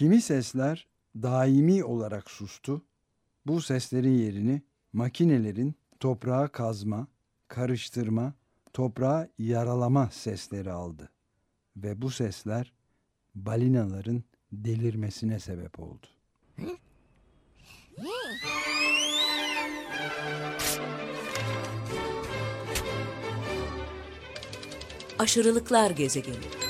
Kimi sesler daimi olarak sustu. Bu seslerin yerini makinelerin toprağa kazma, karıştırma, toprağa yaralama sesleri aldı. Ve bu sesler balinaların delirmesine sebep oldu. Aşırılıklar gezegeni.